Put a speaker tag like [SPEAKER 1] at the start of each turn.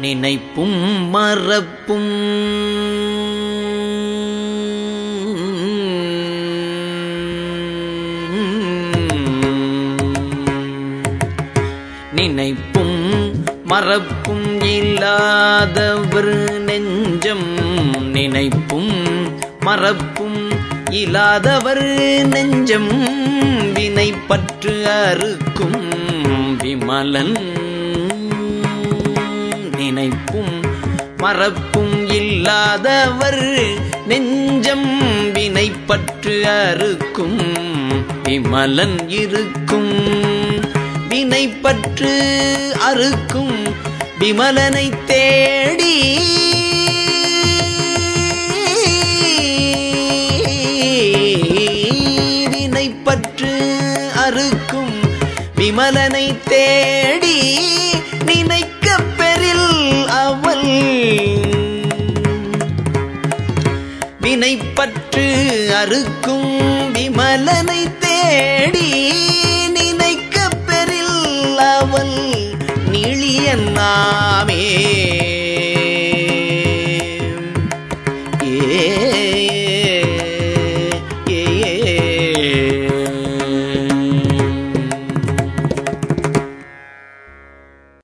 [SPEAKER 1] நினைப்பும் மறப்பும். நினைப்பும் மறப்பும் இல்லாதவர் நெஞ்சம். நினைப்பும் மறப்பும் இல்லாதவர் நெஞ்சம். வினைப்பற்று அறுக்கும் விமலன். நினைப்பும் மறப்பும் இல்லாதவர் நெஞ்சம் வினைப்பற்று அறுக்கும் விமலன் இருக்கும். வினைப்பற்று அறுக்கும் விமலனை தேடி வினைப்பற்று அறுக்கும் விமலனை தேடி வினைப்பற்று அறுக்கும் விமலனை தேடி நினைக்க பெறில் அவள் நிழியன் நாமே.